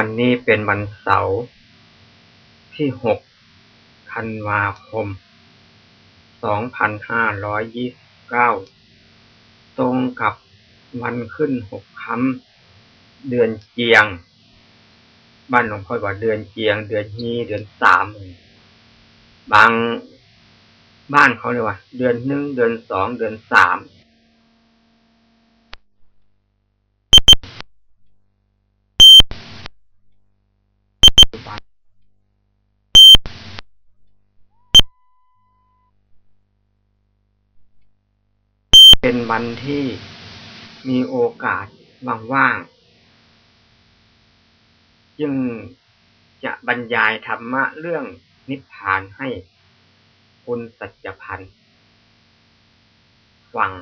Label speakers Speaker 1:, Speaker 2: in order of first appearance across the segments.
Speaker 1: วันนี้เป็นวันเสาร์ที่หกธันวาคมสองพันห้าร้อยยี่สิบเก้าตรงกับวันขึ้นหกค่ำเดือนเจียง บ้านหลวงพ่อบอกเดือนเจียง เดือนฮีเดือนสาม บางบ้านเขาเรียว่า เดือนหนึ่งเดือนสอง เดือนสาม เป็นวันที่มีโอกาสว่างๆจึงจะบรรยายธรรมะเรื่องนิพพานให้คุณสัจพันธ์ฟัง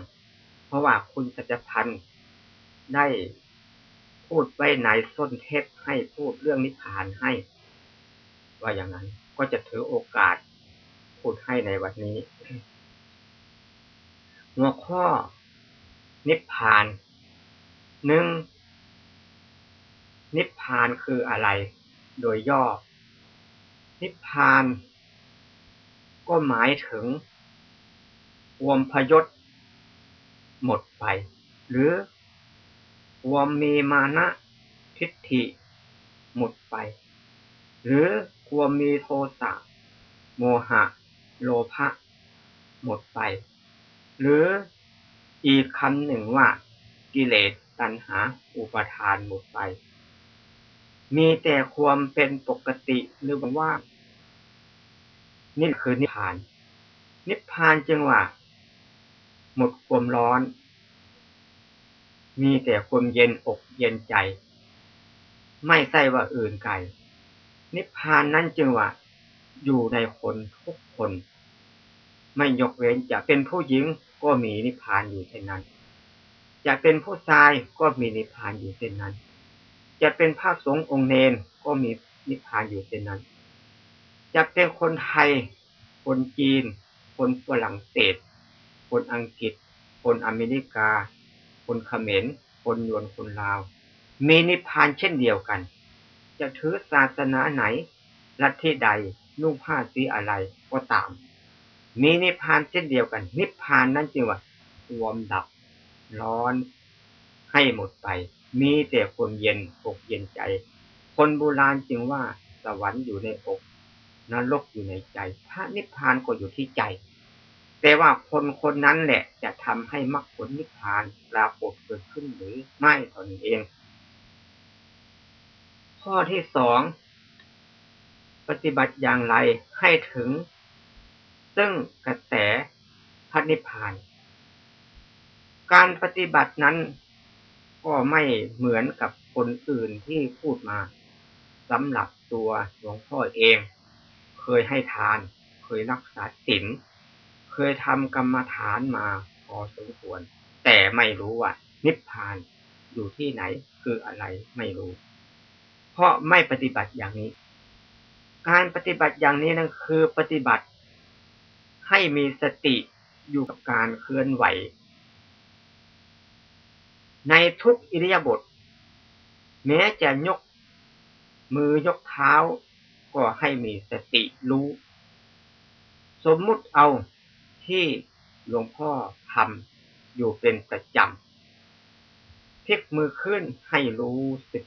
Speaker 1: เพราะว่าคุณสัจพันธ์ได้พูดไว้ในส้นเทปให้พูดเรื่องนิพพานให้ ว่าอย่างนั้นก็จะถือโอกาสพูดให้ในวันนี้ หัวข้อ นิพพานหนึ่งนิพพานคืออะไร โดยย่อ นิพพาน ก็หมายถึงวมพยศ หมดไป หรือวมมีมานะทิฏฐิ หมดไป หรือควมมีโทสะโมหะ โลภะหมดไป หรืออีกคำหนึ่งว่า กิเลสตัณหา อุปทานหมดไป มีแต่ความเป็นปกติหรือว่า นี่คือนิพพาน นิพพานจึงว่า หมดความร้อน มีแต่ความเย็นอกเย็นใจ ไม่ใช่ว่าอื่นไกลนิพพานนั้นจึงว่า อยู่ในคนทุกคน ไม่ยกเว้นจะเป็นผู้หญิงก็มีนิพพานอยู่เช่นนั้นจะเป็นผู้ชายก็มีนิพพานอยู่เช่นนั้น จะเป็นพระสงฆ์องค์เนนก็มีนิพพานอยู่เช่นนั้น จะเป็นคนไทย คนจีน คนฝรั่งเศส คนอังกฤษ คนอเมริกา คนเขมร คนยวนคนลาว มีนิพพานเช่นเดียวกัน จะถือศาสนาไหนลัทธิใด นุ่งผ้าสีอะไรก็ตาม มีนิพพานเช่นเดียวกัน นิพพานนั่นจึงว่าความดับร้อนให้หมดไป มีแต่ความเย็นอกเย็นใจ คนโบราณจึงว่าสวรรค์อยู่ในอกนรกอยู่ในใจ พระนิพพานก็อยู่ที่ใจ แต่ว่าคนคนนั้นแหละจะทำให้มรรคผลนิพพานปรากฏเกิดขึ้นหรือไม่ตนเอง ข้อที่สอง ปฏิบัติอย่างไรให้ถึง ซึ่งกระแสพระนิพพาน การปฏิบัตินั้นก็ไม่เหมือนกับคนอื่นที่พูดมาสำหรับตัวหลวงพ่อเอง เคยให้ทาน เคยรักษาศีลเคยทำกรรมฐานมาพอสมควร แต่ไม่รู้ว่า นิพพานอยู่ที่ไหนคืออะไรไม่รู้ เพราะไม่ปฏิบัติอย่างนี้ การปฏิบัติอย่างนี้นั่นคือปฏิบัติ ให้มีสติอยู่กับการเคลื่อนไหว ในทุกอิริยาบถแม้จะยกมือยกเท้า ก็ให้มีสติรู้ สมมุติเอาที่หลวงพ่อทำอยู่เป็นประจำพลิกมือขึ้นให้รู้สึก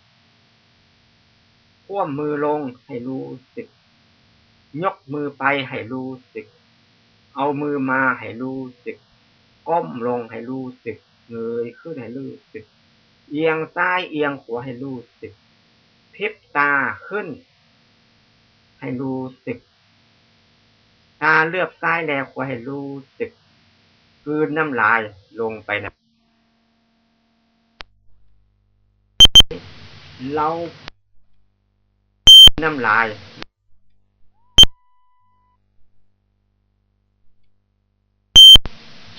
Speaker 1: พ่วมมือลงให้รู้สึก ยกมือไปให้รู้สึก เอามือมาให้รู้สึก ก้มลงให้รู้สึก เงยขึ้นให้รู้สึก เอียงซ้ายเอียงขวาให้รู้สึกพิบตาขึ้น ให้รู้สึก ตาเลือบซ้ายแลขวาให้รู้สึกคืนน้ำลายลงไปนะเราน้ำลาย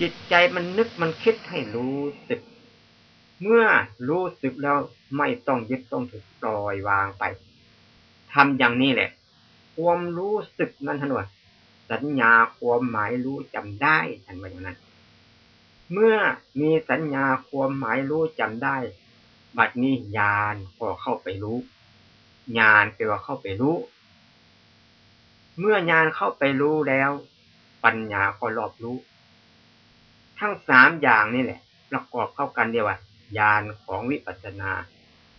Speaker 1: จิตใจมันนึกมันคิดให้รู้สึก เมื่อรู้สึกแล้วไม่ต้องยึดต้องถือปล่อยวางไปทำอย่างนี้แหละ ความรู้สึกนั่นท่านว่าสัญญาความหมายรู้จำได้ท่านว่าอย่างนั้น เมื่อมีสัญญาความหมายรู้จำได้ บัดนี้ญาณก็เข้าไปรู้ญาณแปลว่าเข้าไปรู้ เมื่อญาณเข้าไปรู้แล้ว ปัญญาก็รอบรู้ ทั้งสามอย่างนี่แหละ ประกอบเข้ากันเดียวว่าญาณของวิปัสสนา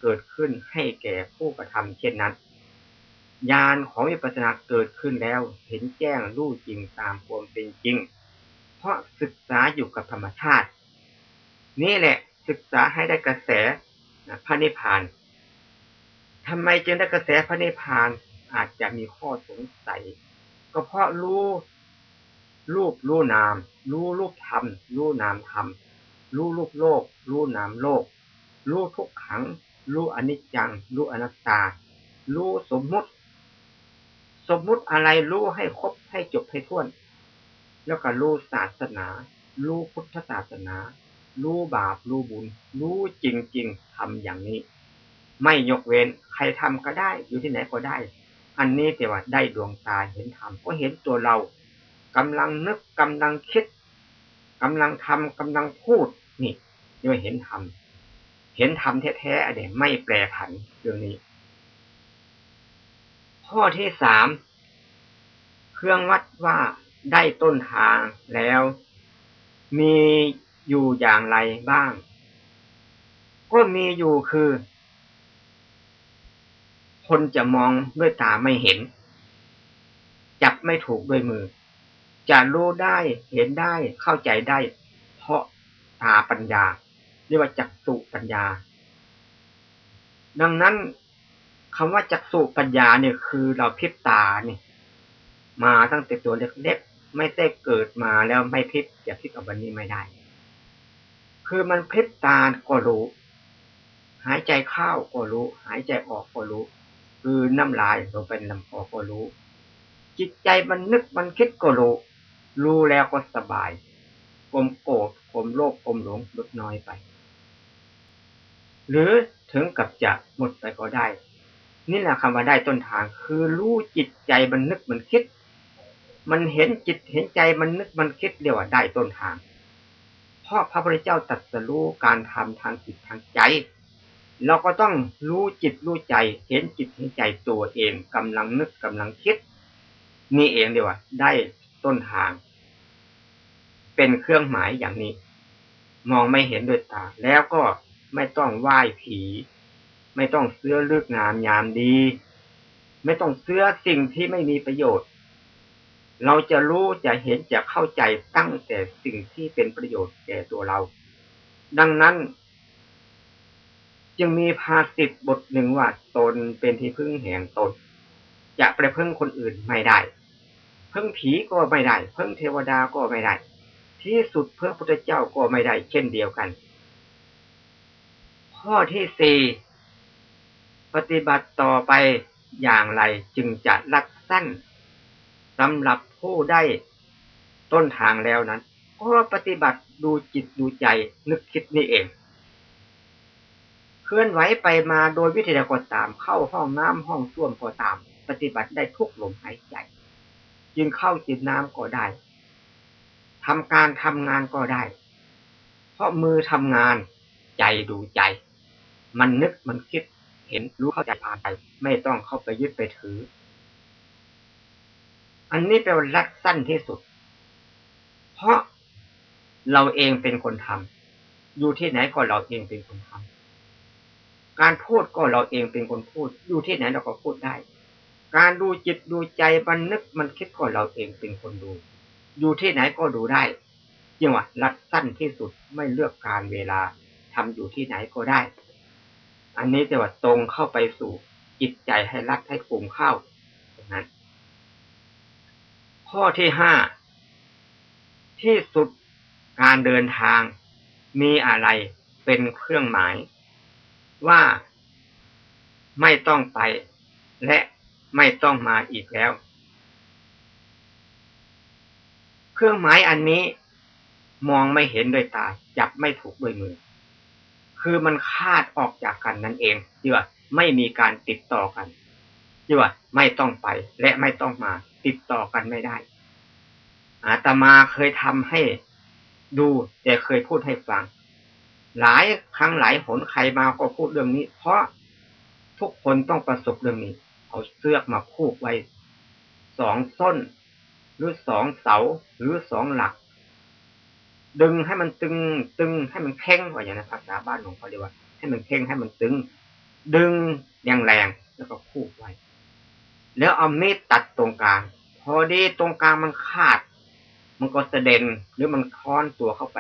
Speaker 1: เกิดขึ้นให้แก่ผู้กระทำเช่นนั้นญาณของวิปัสสนาเกิดขึ้นแล้ว เห็นแจ้งรู้จริงตามความเป็นจริง เพราะศึกษาอยู่กับธรรมชาติ นี่แหละศึกษาให้ได้กระแสพระนิพพานทำไมจึงได้กระแสพระนิพพานอาจจะมีข้อสงสัย ก็เพราะรู้ รูปรู้นาม รู้รูปธรรม รู้นามธรรม รู้รูปโลก รู้นามโลก รู้ทุกขัง รู้อนิจจัง รู้อนัตตา รู้สมมุติ สมมุติอะไรรู้ให้ครบให้จบให้ท้วน แล้วก็รู้ศาสนา รู้พุทธศาสนา รู้บาป รู้บุญ รู้จริง ๆทำอย่างนี้ ไม่ยกเว้นใครทำก็ได้ อยู่ที่ไหนก็ได้ อันนี้แต่ว่าได้ดวงตาเห็นธรรมก็เห็นตัวเรา กำลังนึกกำลังคิดกำลังทำกำลังพูด นี่นี่ว่เห็นธรรมเห็นธรรมแท้ๆอันนี้ไม่แปรผันเรื่องนี้ ข้อที่สามเครื่องวัดว่าได้ต้นทางแล้ว มีอยู่อย่างไรบ้าง ก็มีอยู่คือ คนจะมองด้วยตาไม่เห็น จับไม่ถูกด้วยมือ จะรู้ได้เห็นได้เข้าใจได้ เพราะตาปัญญา เรียกว่าจักสุปัญญา ดังนั้นคำว่าจักสุปัญญาเนี่ยคือเราพิบตาเนี่ยมาตั้งแต่ตัวเล็กๆไม่ได้เกิดมาแล้วไม่พิบอย่าพิบกับวันนี้ไม่ได้ คือมันพิบตาก็รู้ หายใจเข้าก็รู้ หายใจออกก็รู้ คือน้ำลายลงไปลำคอก็รู้ จิตใจมันนึกมันคิดก็รู้ รู้แล้วก็สบายกลมโกรธกลมโลภกลมหลงลดน้อยไป หรือถึงกับจะหมดไปก็ได้ นี่แหละคำว่าได้ต้นทาง คือรู้จิตใจมันนึกมันคิด มันเห็นจิตเห็นใจมันนึกมันคิดเรียกว่าได้ต้นทาง เพราะพระพุทธเจ้าตรัสรู้การทำทางจิตทางใจ เราก็ต้องรู้จิตรู้ใจ เห็นจิตเห็นใจตัวเองกำลังนึกกำลังคิด นี่เองเดียวว่าได้ต้นทาง เป็นเครื่องหมายอย่างนี้ มองไม่เห็นด้วยตา แล้วก็ไม่ต้องไหว้ผี ไม่ต้องเสื้อเลือกงามยามดี ไม่ต้องเสื้อสิ่งที่ไม่มีประโยชน์ เราจะรู้จะเห็นจะเข้าใจตั้งแต่สิ่งที่เป็นประโยชน์แก่ตัวเรา ดังนั้น จึงมีภาษิตบทหนึ่งว่าตนเป็นที่พึ่งแห่งตนจะไปพึ่งคนอื่นไม่ได้ พึ่งผีก็ไม่ได้ พึ่งเทวดาก็ไม่ได้ ที่สุดเพื่อพระเจ้าก็ไม่ได้เช่นเดียวกัน ข้อที่สี่ปฏิบัติต่อไปอย่างไรจึงจะรัดสั้นสำหรับผู้ได้ต้นทางแล้วนั้นก็ปฏิบัติดูจิตดูใจนึกคิดนี่เอง เคลื่อนไหวไปมาโดยวิธีใดก็ตาม เข้าห้องน้ำห้องส้วมก็ตาม ปฏิบัติได้ทุกลมหายใจกินข้าวกินน้ำก็ได้ ทำการทำงานก็ได้ เพราะมือทำงาน ใจดูใจ มันนึกมันคิดเห็นรู้เข้าใจผ่านไป ไม่ต้องเข้าไปยึดไปถือ อันนี้เป็นรัดสั้นที่สุด เพราะเราเองเป็นคนทำอยู่ที่ไหนก็เราเองเป็นคนทำการพูดก็เราเองเป็นคนพูด อยู่ที่ไหนเราก็พูดได้ การดูจิตดูใจมันนึกมันคิดก็เราเองเป็นคนดู อยู่ที่ไหนก็ดูได้ยังว่ารัดสั้นที่สุดไม่เลือกการเวลาทำอยู่ที่ไหนก็ได้ อันนี้จะว่าตรงเข้าไปสู่จิตใจให้รัดให้กลุ่มเข้าอย่างนั้น ข้อที่ห้าที่สุดการเดินทางมีอะไรเป็นเครื่องหมาย ว่าไม่ต้องไปและไม่ต้องมาอีกแล้ว เครื่องหมายอันนี้มองไม่เห็นด้วยตา จับไม่ถูกด้วยมือ คือมันคาดออกจากกันนั่นเองที่ว่าไม่มีการติดต่อกันที่ว่าไม่ต้องไปและไม่ต้องมา ติดต่อกันไม่ได้ อาตมาเคยทำให้ดูแต่เคยพูดให้ฟัง หลายครั้งหลายหนใครมาก็พูดเรื่องนี้ เพราะทุกคนต้องประสบเรื่องนี้ เอาเสื้อมาผูกไว้สองส้น หรือสองเสา หรือสองหลัก ดึงให้มันตึง ตึงให้มันแข็งว่าอย่างนั้นภาษาบ้านของเขาเรียกว่า ให้มันแข็งให้มันตึง ดึงแรงแรงแล้วก็ผูกไว้ แล้วเอามีดตัดตรงกลาง พอดีตรงกลางมันขาด มันก็เสด็นหรือมันค้อนตัวเข้าไป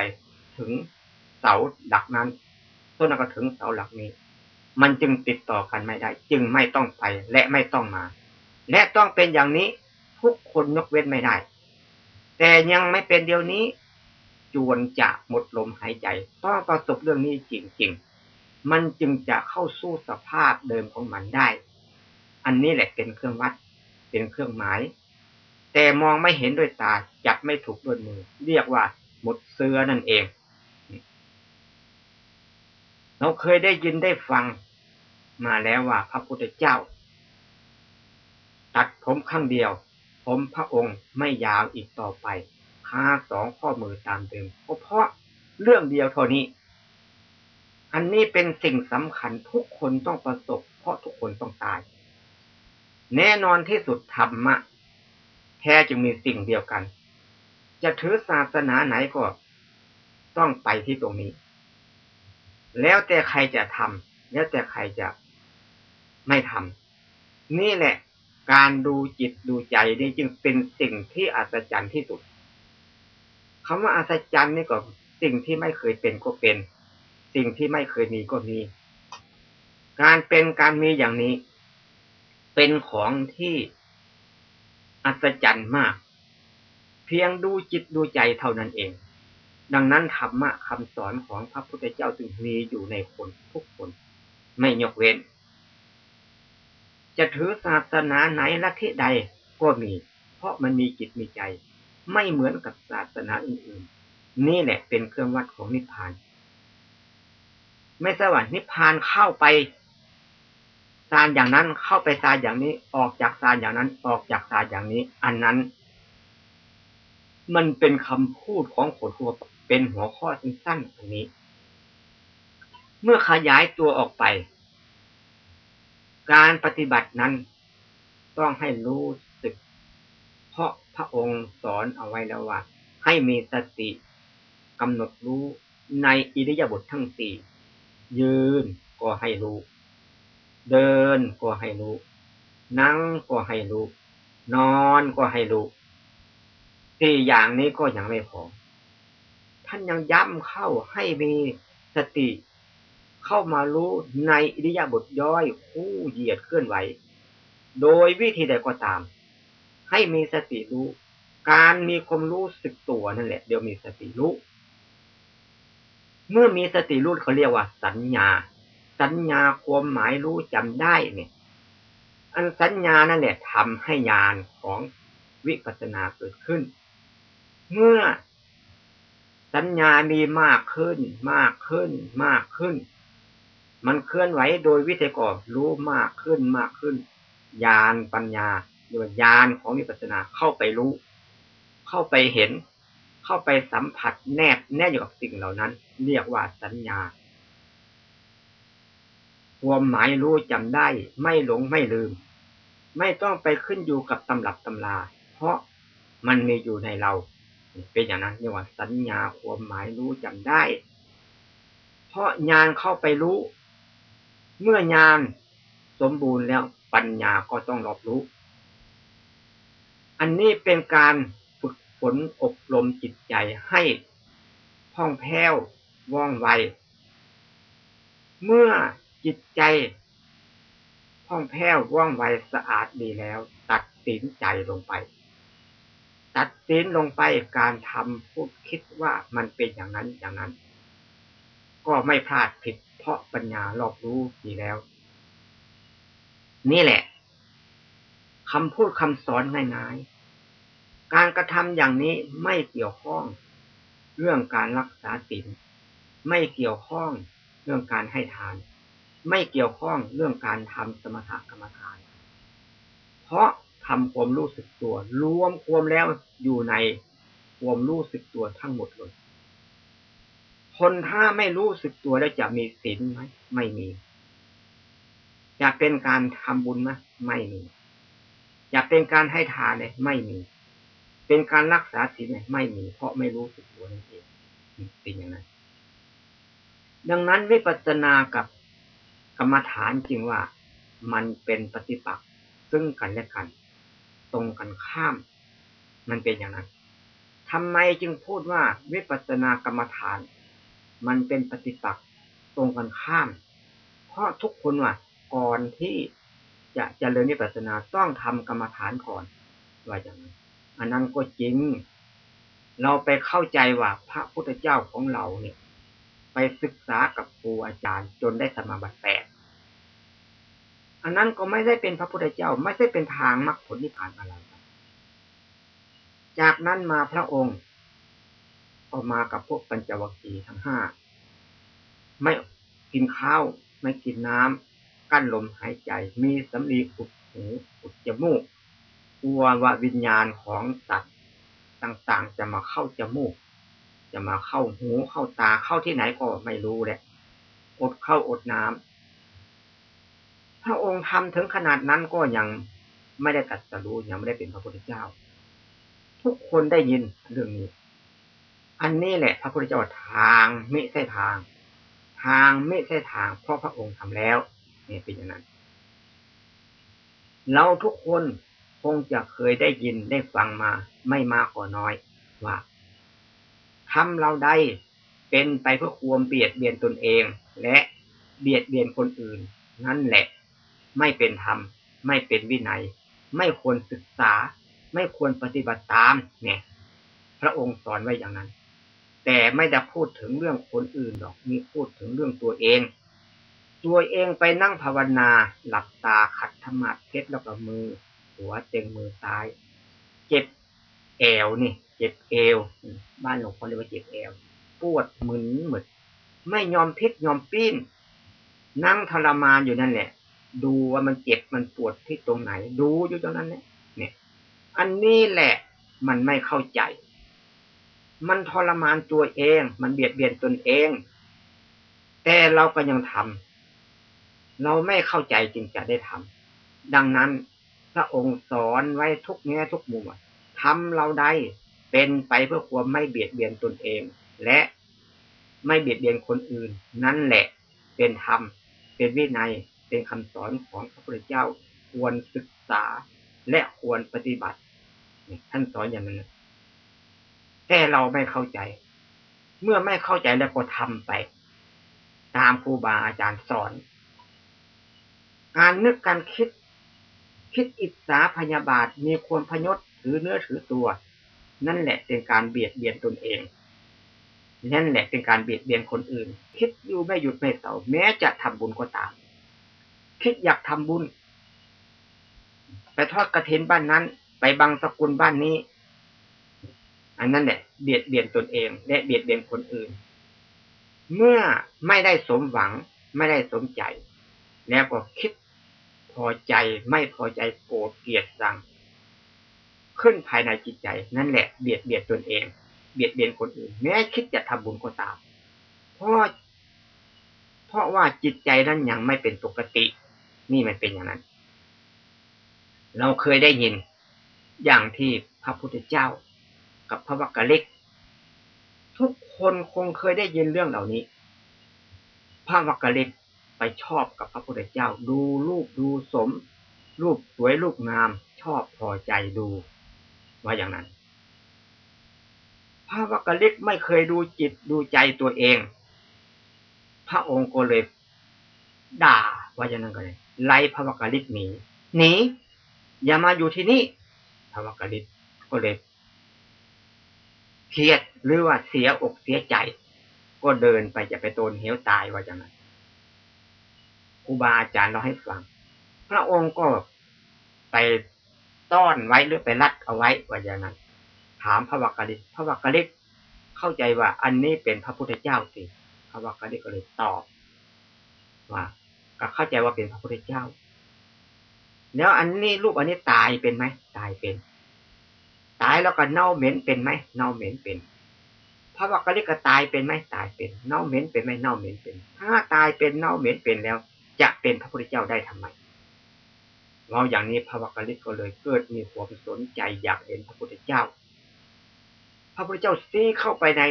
Speaker 1: ถึงเสาหลักนั้นต้นก็ถึงเสาหลักนี้ มันจึงติดต่อกันไม่ได้ จึงไม่ต้องไปและไม่ต้องมา และต้องเป็นอย่างนี้ ทุกคนยกเว้นไม่ได้ แต่ยังไม่เป็นเดียวนี้ จวนจะหมดลมหายใจ ต้องประสบเรื่องนี้จริงๆ มันจึงจะเข้าสู้สภาพเดิมของมันได้ อันนี้แหละเป็นเครื่องวัด เป็นเครื่องหมาย แต่มองไม่เห็นด้วยตา จับไม่ถูกด้วยมือ เรียกว่าหมดเสื้อนั่นเอง เราเคยได้ยินได้ฟังมาแล้วว่าพระพุทธเจ้า ตัดผมข้างเดียว ผมพระองค์ไม่ยาวอีกต่อไปค้าสองข้อมือตามเดิมเพราะเรื่องเดียวเท่านี้ อันนี้เป็นสิ่งสำคัญทุกคนต้องประสบ เพราะทุกคนต้องตาย แน่นอนที่สุดธรรมะ แท้จึงมีสิ่งเดียวกัน จะถือศาสนาไหนก็ต้องไปที่ตรงนี้ แล้วแต่ใครจะทำแล้วแต่ใครจะไม่ทำนี่แหละ การดูจิตดูใจนี่จึงเป็นสิ่งที่อัศจรรย์ที่สุดคำว่าอัศจรรย์นี่ก็สิ่งที่ไม่เคยเป็นก็เป็น สิ่งที่ไม่เคยมีก็มี การเป็นการมีอย่างนี้ เป็นของที่อัศจรรย์มาก เพียงดูจิตดูใจเท่านั้นเอง ดังนั้นธรรมะคำสอนของพระพุทธเจ้าจึงมีอยู่ในคนทุกคน ไม่ยกเว้น จะถือศาสนาไหนละที่ใดก็มี เพราะมันมีจิตมีใจ ไม่เหมือนกับศาสนาอื่นๆ นี่แหละเป็นเครื่องวัดของนิพพาน ไม่สวรรค์นิพพานเข้าไปซานอย่างนั้นเข้าไปซานอย่างนี้ ออกจากซานอย่างนั้นออกจากซานอย่างนี้ อันนั้น มันเป็นคำพูดของคนทัวเป็นหัวข้อสั้นๆอันนี้ เมื่อขยายตัวออกไป การปฏิบัตินั้น ต้องให้รู้สึก เพราะพระองค์สอนเอาไว้แล้วว่า ให้มีสติกำหนดรู้ในอิริยาบถททั้งสี่ยืนก็ให้รู้ เดินก็ให้รู้ นั่งก็ให้รู้ นอนก็ให้รู้สี่อย่างนี้ก็ยังไม่พอท่านยังย้ำเข้าให้มีสติ เข้ามารู้ในอิริยาบถย่อยคู่เหยียดเคลื่อนไหว โดยวิธีใดก็ตาม ให้มีสติรู้ การมีความรู้สึกตัวนั่นแหละ เดี๋ยวมีสติรู้ เมื่อมีสติรู้เขาเรียกว่า สัญญา สัญญาความหมายรู้จำได้เนี่ย อันสัญญานั่นแหละทำให้ญาณของวิปัสสนาเกิดขึ้น เมื่อสัญญามีมากขึ้น มากขึ้น มากขึ้น มันเคลื่อนไหวโดยวิธีก่อรู้มากขึ้นมากขึ้นญาณปัญญาหรือญาณของวิปัสสนาเข้าไปรู้ เข้าไปเห็น เข้าไปสัมผัสแนบแน่อยู่กับสิ่งเหล่านั้น เรียกว่าสัญญาความหมายรู้จำได้ไม่หลงไม่ลืม ไม่ต้องไปขึ้นอยู่กับตำรับตำรา เพราะมันมีอยู่ในเรา เป็นอย่างนั้นเรียกว่าสัญญาความหมายรู้จำได้ เพราะญาณเข้าไปรู้ เมื่อญาณสมบูรณ์แล้วปัญญาก็ต้องรับรู้ อันนี้เป็นการฝึกฝนอบรมจิตใจให้พ่องแผ้วว่องไว เมื่อจิตใจพ่องแผ้วว่องไวสะอาดดีแล้ว ตัดสินใจลงไป ตัดสินลงไปการทำพูดคิดว่ามันเป็นอย่างนั้นอย่างนั้น ก็ไม่พลาดผิด ราะปัญญารอบรู้ดีแล้ว นี่แหละคำพูดคำสอนง่ายๆการกระทำอย่างนี้ไม่เกี่ยวข้อง เรื่องการรักษาศีลไม่เกี่ยวข้องเรื่องการให้ทาน ไม่เกี่ยวข้องเรื่องการทำสมถกรรมฐาน เพราะทำความรู้สึกตัว รวมความแล้วอยู่ในความรู้สึกตัวทั้งหมดเลย คนถ้าไม่รู้สึกตัวแล้วจะมีศีลไหมไม่มีจะเป็นการทำบุญไหมไม่มีจะเป็นการให้ทานเลยไม่มี เป็นการรักษาศีลเลยไม่มี เพราะไม่รู้สึกตัวนั่นเองเป็นอย่างนั้น ดังนั้นวิปัสสนากับกรรมฐานจริงว่ามันเป็นปฏิปักษ์ซึ่งกันและกัน ตรงกันข้าม มันเป็นอย่างนั้นทำไมจึงพูดว่าวิปัสสนากรรมฐาน มันเป็นปฏิปักษ์ตรงกันข้าม เพราะทุกคนว่าก่อนที่จะจะเจริญวิปัสสนาต้องทำกรรมฐานก่อนว่าอย่างนั้นอันนั้นก็จริง เราไปเข้าใจว่าพระพุทธเจ้าของเราเนี่ย ไปศึกษากับครูอาจารย์จนได้สมาบัติแปดอันนั้นก็ไม่ได้เป็นพระพุทธเจ้า ไม่ใช่เป็นทางมรรคผลนิพพานอะไรจากนั้นมาพระองค์ ก็มากับพวกปัญจวัคคีย์ทั้งห้าไม่กินข้าวไม่กินน้ำกั้นลมหายใจ มีสำลีอุดหูอุดจมูกกลัวว่าวิญญาณของสัตว์ต่างๆ จะมาเข้าจมูก จะมาเข้าหูเข้าตาเข้าที่ไหนก็ไม่รู้แหละ อดเข้าอดน้ำพระองค์ทำถึงขนาดนั้นก็ยังไม่ได้ตัดสรู้ยังไม่ได้เป็นพระพุทธเจ้า ทุกคนได้ยินเรื่องนี้ อันนี้แหละพระพุทธเจ้าทางไม่ใช่ทาง ทางไม่ใช่ทาง เพราะพระองค์ทำแล้วนี่เป็นอย่างนั้น เราทุกคนคงจะเคยได้ยินได้ฟังมาไม่มากก็น้อยว่าทำเราได้เป็นไปเพื่อความเบียดเบียนตนเอง และเบียดเบียนคนอื่น นั่นแหละ ไม่เป็นธรรม ไม่เป็นวินัย ไม่ควรศึกษา ไม่ควรปฏิบัติตาม เนี่ย พระองค์สอนไว้อย่างนั้น แต่ไม่ได้พูดถึงเรื่องคนอื่นหรอกมีพูดถึงเรื่องตัวเอง ตัวเองไปนั่งภาวนา หลับตาขัดธรรมะเพชรแล้วก็มือ หัวเต็งมือซ้าย เจ็บแอวนี่ เจ็บเอว บ้านหลวงพ่อเรียกว่าเจ็บแอว ปวดมึนหมดไม่ยอมพิษยอมปิ้น นั่งทรมานอยู่นั่นแหละ ดูว่ามันเจ็บมันปวดที่ตรงไหน ดูอยู่ตรงนั้นแหละเนี่ย อันนี้แหละมันไม่เข้าใจ มันทรมานตัวเอง มันเบียดเบียนตนเอง แต่เราก็ยังทำเราไม่เข้าใจจึงจะได้ทำดังนั้นพระองค์สอนไว้ทุกแง่ทุกมุมทำเราได้เป็นไปเพื่อความไม่เบียดเบียนตนเอง และไม่เบียดเบียนคนอื่น นั่นแหละเป็นธรรม เป็นวินัย เป็นคำสอนของพระพุทธเจ้า ควรศึกษาและควรปฏิบัติ ท่านสอนอย่างนั้น แต่เราไม่เข้าใจ เมื่อไม่เข้าใจแล้วก็ทำไป ตามครูบาอาจารย์สอน การนึกการคิด คิดอิจฉาพยาบาทมีความพยศถือเนื้อถือตัว นั่นแหละเป็นการเบียดเบียนตนเองนั่นแหละเป็นการเบียดเบียนคนอื่น คิดอยู่ไม่หยุดไม่เสาแม้จะทำบุญก็ตาม คิดอยากทำบุญ ไปทอดกระเทนบ้านนั้น ไปบังสกุลบ้านนี้ อันนั้นแหละเบียดเบียนตนเอง และเบียดเบียนคนอื่น เมื่อไม่ได้สมหวังไม่ได้สมใจ แล้วก็คิดพอใจไม่พอใจโกรธเกลียดสั่งขึ้นภายในจิตใจ นั่นแหละเบียดเบียดตนเอง เบียดเบียนคนอื่น แม้คิดจะทำบุญก็ตามเพราะเพราะว่าจิตใจนั้นยังไม่เป็นปกติ นี่มันเป็นอย่างนั้น เราเคยได้ยินอย่างที่พระพุทธเจ้า กับพระวักกะเล็ก ทุกคนคงเคยได้ยินเรื่องเหล่านี้ พระวักกะเล็กไปชอบกับพระพุทธเจ้าดูรูปดูสม รูปสวยรูปงามชอบพอใจดูว่าอย่างนั้น พระวักกะลิกไม่เคยดูจิตดูใจตัวเอง พระองค์ก็เลยด่าว่าอย่างนั้นก็เลยไล่พระวักกะลิกหนีหนีอย่ามาอยู่ที่นี่พระวักกะลิกก็เลย เครียดหรือว่าเสียอกเสียใจ ก็เดินไปจะไปโตนเหวตายว่าอย่างนั้นครูบาอาจารย์เราให้ฟัง พระองค์ก็ไปต้อนไว้หรือไปรัดเอาไว้ว่าอย่างนั้น ถามพระวักกะลิกพระวักกะลิกเข้าใจว่า อันนี้เป็นพระพุทธเจ้าสิพระวักกะลิกก็เลยตอบว่าก็เข้าใจว่าเป็นพระพุทธเจ้า แล้วอันนี้รูปอันนี้ตายเป็นไหมตายเป็น ตายแล้วก็เน่าเหม็นเป็นไหมเน่าเหม็นเป็นพระวักกะลิกก็ตายเป็นไหมตายเป็นเน่าเหม็นเป็นไหมเน่าเหม็นเป็น ถ้าตายเป็นเน่าเหม็นเป็นแล้ว จะเป็นพระพุทธเจ้าได้ทำไมเราอย่างนี้พระวักกะลิกก็เลยเกิดมีความสนใจอยากเห็นพระพุทธเจ้า พระพุทธเจ้าซีเข้าไปใน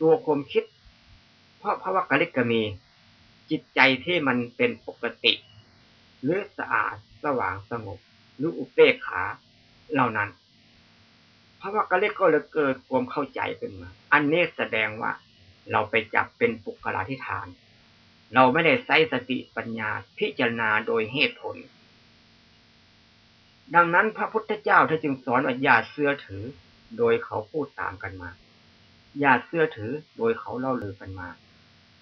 Speaker 1: ตัวความคิด เพราะพระวักกะลิกก็มี จิตใจที่มันเป็นปกติหรือสะอาดสว่างสงบหรืออุเบกขาเหล่านั้น พระวักกะลิกก็เลยเกิดความเข้าใจขึ้นมา อันนี้แสดงว่าเราไปจับเป็นปุกลาธิฐาน เราไม่ได้ใช้สติปัญญาพิจารณาโดยเหตุผล ดังนั้นพระพุทธเจ้าท่านจึงสอนว่าอย่าเสื่อถือ โดยเขาพูดตามกันมา อย่าเสื่อถือโดยเขาเล่าลือกันมา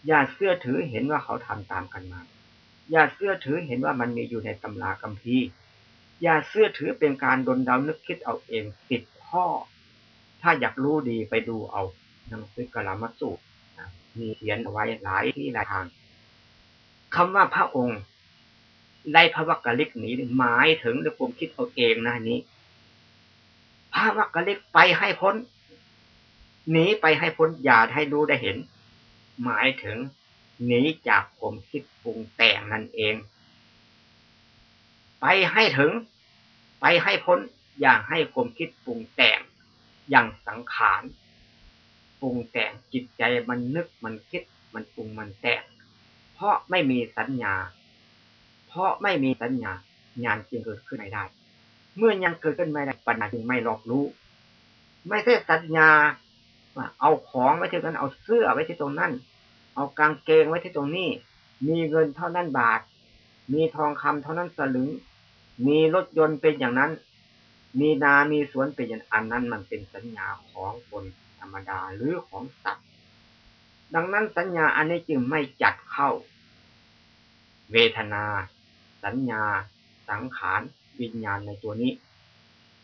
Speaker 1: อย่าเสื่อถือเห็นว่าเขาทำตามกันมา อย่าเสื่อถือเห็นว่ามันมีอยู่ในตำราคัมภีร์อย่าเสื่อถือเป็นการดนเดานึกคิดเอาเองติด ข้อ ถ้าอยากรู้ดีไปดูเอาหนังสือกลามาสูตรมีเขียนไว้หลายที่หลายทางคำว่าพระองค์ได้พระวักกะลิกนี้หมายถึงในผมคิดเอาเองนะนี้ พระวักกะลิกไปให้พ้นหนีไปให้พ้นอย่าให้ดูได้เห็น หมายถึงหนีจากผมคิดปรุงแต่งนั่นเอง ไปให้ถึง ไปให้พ้น อย่างให้ผมคิดปรุงแต่งอย่างสังขารปรุงแต่งจิตใจมันนึกมันคิดมันปรุงมันแต่งเพราะไม่มีสัญญา เพราะไม่มีสัญญาญาณจึงเกิดขึ้นไม่ได้ เมื่อยังเกิดขึ้นไม่ได้ปัญญาจึงไม่รอบรู้ ไม่ใช่สัญญาว่าเอาของไว้ที่นั้นเอาเสื้อไว้ที่ตรงนั้น เอากางเกงไว้ที่ตรงนี้ มีเงินเท่านั้นบาท มีทองคำเท่านั้นสลึง มีรถยนต์เป็นอย่างนั้น มีนามีสวนเป็นอย่างอันนั้นมันเป็นสัญญาของคนธรรมดาหรือของสัตว์ ดังนั้นสัญญาอันนี้จึงไม่จัดเข้า เวทนา สัญญา สังขาร วิญญาณในตัวนี้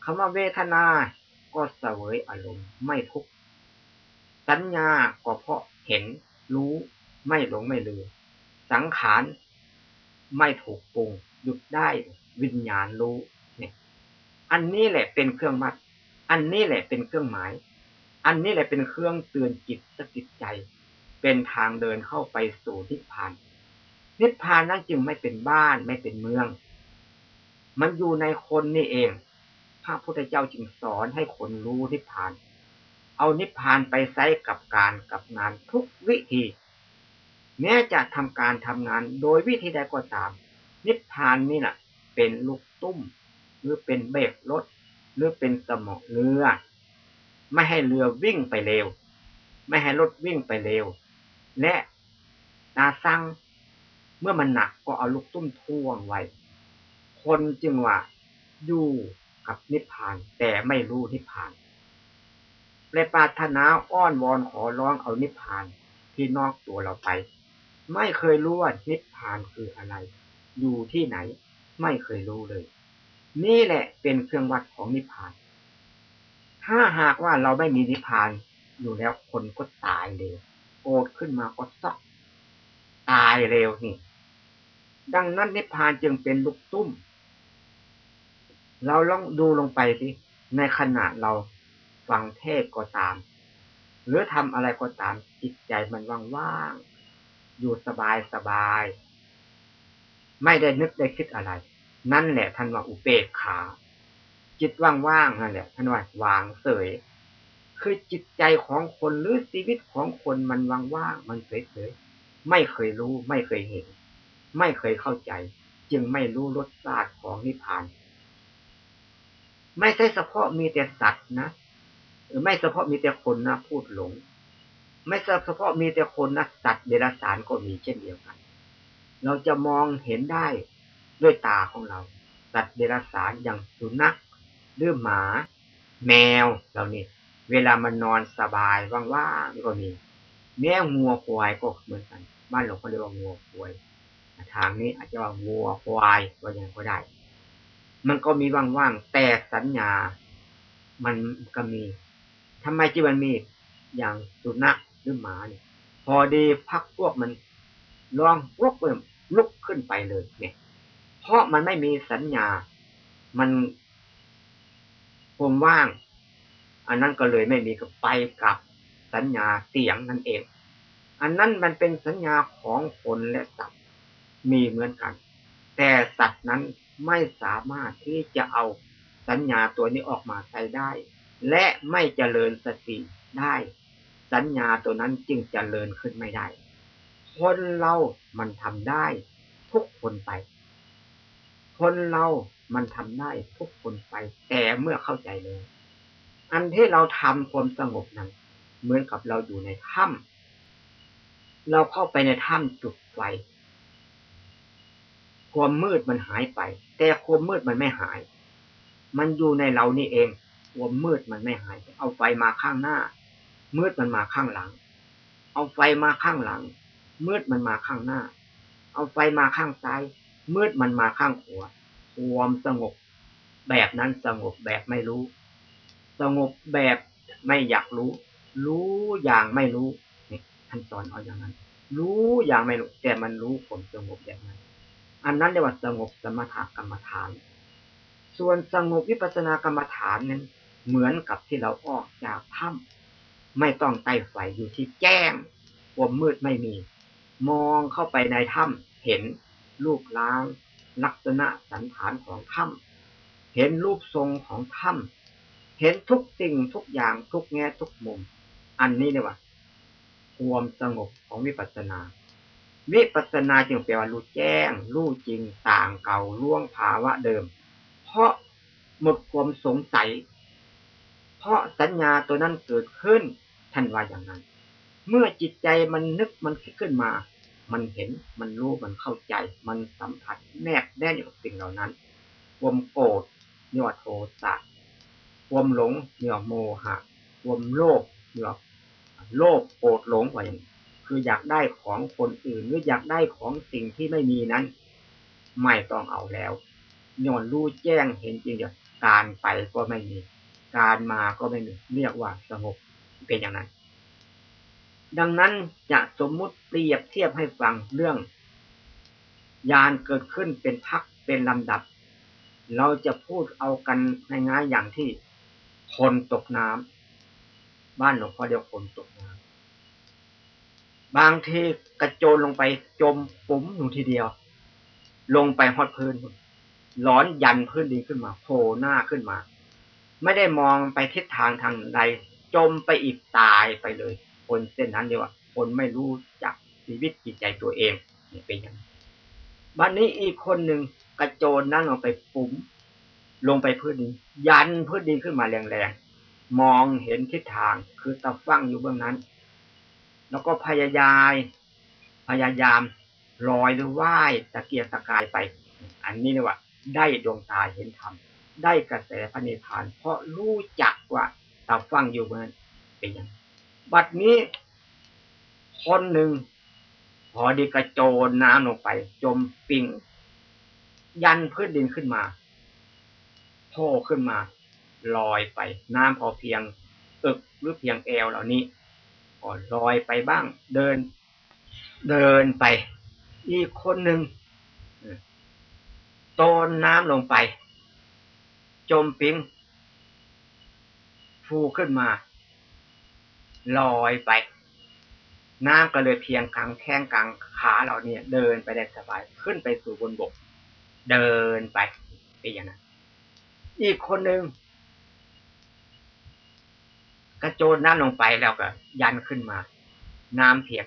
Speaker 1: คำว่าเวทนาก็เสวยอารมณ์ไม่ทุกสัญญาก็เพราะเห็น รู้ไม่หลงไม่ลืมสังขารไม่ถูกปรุงหยุดได้วิญญาณรู้ อันนี้แหละเป็นเครื่องมัด อันนี้แหละเป็นเครื่องหมาย อันนี้แหละเป็นเครื่องเตือนจิตสกิดใจ เป็นทางเดินเข้าไปสู่นิพพาน นิพพานนั้นจึงไม่เป็นบ้านไม่เป็นเมือง มันอยู่ในคนนี่เอง พระพุทธเจ้าจึงสอนให้คนรู้นิพพาน เอานิพพานไปใช้กับการกับงานทุกวิธี แม้จะทำการทำงานโดยวิธีใดก็ตาม นิพพานนี่แหละเป็นลูกตุ้ม หรือเป็นเบรกรถ หรือเป็นสมอเรือ ไม่ให้เรือวิ่งไปเร็ว ไม่ให้รถวิ่งไปเร็ว และนาซังเมื่อมันหนักก็เอาลูกตุ้มท่วงไว้ คนจึงว่าอยู่กับนิพพาน แต่ไม่รู้นิพพานเลยปรารถนาอ้อนวอนขอร้องเอานิพพานที่นอกตัวเราไป ไม่เคยรู้ว่านิพพานคืออะไร อยู่ที่ไหน ไม่เคยรู้เลย นี่แหละเป็นเครื่องวัดของนิพพาน ถ้าหากว่าเราไม่มีนิพพานอยู่แล้วคนก็ตายเร็วโกรธขึ้นมาก็ซอกตายเร็วนี่ ดังนั้นนิพพานจึงเป็นลูกตุ้ม เราลองดูลงไปสิ ในขณะเราฟังเทศก็ตาม หรือทำอะไรก็ตามจิตใจมันว่างๆ อยู่สบายสบาย ไม่ได้นึกได้คิดอะไร นั่นแหละท่านว่าอุเบกขาจิตว่างๆนั่นแหละท่านว่าวางเสยคือจิตใจของคนหรือชีวิตของคนมันว่างๆมันเฉยๆไม่เคยรู้ไม่เคยเห็น ไม่เคยเข้าใจ จึงไม่รู้รสชาติของนิพพาน ไม่ใช่เฉพาะมีแต่สัตว์นะหรือไม่เฉพาะมีแต่คนนะพูดหลง ไม่เฉพาะมีแต่คนนะสัตว์เดรัจฉานก็มีเช่นเดียวกัน เราจะมองเห็นได้ ด้วยตาของเรา สัตว์เดรัจฉานอย่างสุนัขหรือหมา แมวเหล่านี้เวลามันนอนสบายว่างๆก็มี แม่งัวควายก็เหมือนกัน บ้านหลวงเขาเรียกว่างัวควายทางนี้อาจจะว่างัวควายว่าอย่างก็ได้ มันก็มีว่างๆแต่สัญญา มันก็มีทำไมจีมันมีอย่างสุนัขหรือหมาเนี่ยพอดีพักพวกมันลองลุกเปิ่มลุกขึ้นไปเลยเนี่ย ราะมันไม่มีสัญญา มันความว่าง อันนั้นก็เลยไม่มีกับไปกับสัญญาเสียงนั่นเอง อันนั้นมันเป็นสัญญาของคนและสัตว์มีเหมือนกัน แต่สัตว์นั้นไม่สามารถที่จะเอาสัญญาตัวนี้ออกมาใช้ได้ และไม่เจริญสติได้ สัญญาตัวนั้นจึงเจริญขึ้นไม่ได้ คนเรามันทำได้ ทุกคนไป คนเรามันทำได้ทุกคนไป แต่เมื่อเข้าใจเลยอันที่เราทำความสงบนั้น เหมือนกับเราอยู่ในถ้ำเราเข้าไปในถ้ำจุดไฟ ความมืดมันหายไป แต่ความมืดมันไม่หาย มันอยู่ในเรานี่เอง ความมืดมันไม่หาย เอาไฟมาข้างหน้า มืดมันมาข้างหลัง เอาไฟมาข้างหลัง มืดมันมาข้างหน้า เอาไฟมาข้างซ้าย มืดมันมาข้างขวความสงบ แบบนั้นสงบแบบไม่รู้ สงบแบบไม่อยากรู้ รู้อย่างไม่รู้นี่ท่านสอนเอาอย่างนั้น รู้อย่างไม่รู้ แต่มันรู้ผลสงบอย่างนั้น อันนั้นเรียกว่าสงบสมถกรรมฐาน ส่วนสงบวิปัสสนากรรมฐานนั้น เหมือนกับที่เราออกจากถ้ำไม่ต้องใต้ไฟอยู่ที่แจ้งความมืดไม่มี มองเข้าไปในถ้ำเห็น รูปล้าง ลักษณะสันฐานของถ้ำเห็นรูปทรงของถ้ำเห็นทุกสิ่งทุกอย่างทุกแง่ทุกมุม อันนี้เรียว่าความสงบของวิปัสสนา วิปัสนาจึงแปลว่ารู้แจ้ง รู้จริงต่างเก่าล่วงภาวะเดิม เพราะหมดความสงสัย เพราะสัญญาตัวนั้นเกิดขึ้นท่านว่าอย่างนั้น เมื่อจิตใจมันนึกมันคิดขึ้นมา มันเห็นมันรู้มันเข้าใจ มันสัมผัสแนบแน่นอยู่กับสิ่งเหล่านั้นความโกรธเนื้อโทสะความหลงเนื้อโมหะความโลภเนื้อโลภโกรธหลงว่าอย่างคืออยากได้ของคนอื่นหรืออยากได้ของสิ่งที่ไม่มีนั้น ไม่ต้องเอาแล้วย้อนรู้แจ้งเห็นจริงอย่างการไปก็ไม่มี การมาก็ไม่มีเรียกว่าสงบเป็นอย่างนั้น ดังนั้นจะสมมุติเปรียบเทียบให้ฟังเรื่อง ยานเกิดขึ้นเป็นพักเป็นลำดับ เราจะพูดเอากันง่ายๆอย่างที่คนตกน้ำบ้านหลวงพ่อเดียวคนตกน้ำบางทีกระโจนลงไปจมปุ๋มอยู่ทีเดียว ลงไปฮอดพื้นร้อนยันพื้นดินขึ้นมาโผล่หน้าขึ้นมา ไม่ได้มองไปทิศทางทางใด จมไปอีกตายไปเลย คนเส้นนั้นเดียวคนไม่รู้จักชีวิตจิตใจตัวเองเนี่ยเป็นอย่างบันนี้อีกคนหนึ่งกระโจนนั่งลงไปปุ๋มลงไปพื้นดินยันพื้นดินขึ้นมาแรงๆมองเห็นทิศทางคือตะฟังอยู่เบื้องนั้น แล้วก็พยายามพยายามลอยหรือว่ายตะเกียกตะกายไป อันนี้เรียกว่า ได้ดวงตาเห็นธรรมได้กระแสพระนิพพาน เพราะรู้จักว่าตาฟังอยู่เมือนเป็นยัง บัดนี้ คนหนึ่งพอดีกระโจนน้ำลงไป จมปิงยันพื้นดินขึ้นมาโผล่ขึ้นมา ลอยไป น้ำพอเพียงอึกหรือเพียงแอวเหล่านี้ก็ลอยไปบ้าง เดิน เดินไป อีกคนหนึ่งโตนน้ำลงไป จมปิงฟูขึ้นมา ลอยไป น้ำก็เลยเพียงกลางแข้งกลางขาเราเนี่ย เดินไปได้สบายขึ้นไปสู่บนบก เดินไปเป็นอย่างนั้นอีกคนหนึ่งกระโจนน้ำลงไปแล้วก็ ยันขึ้นมา น้ำเพียง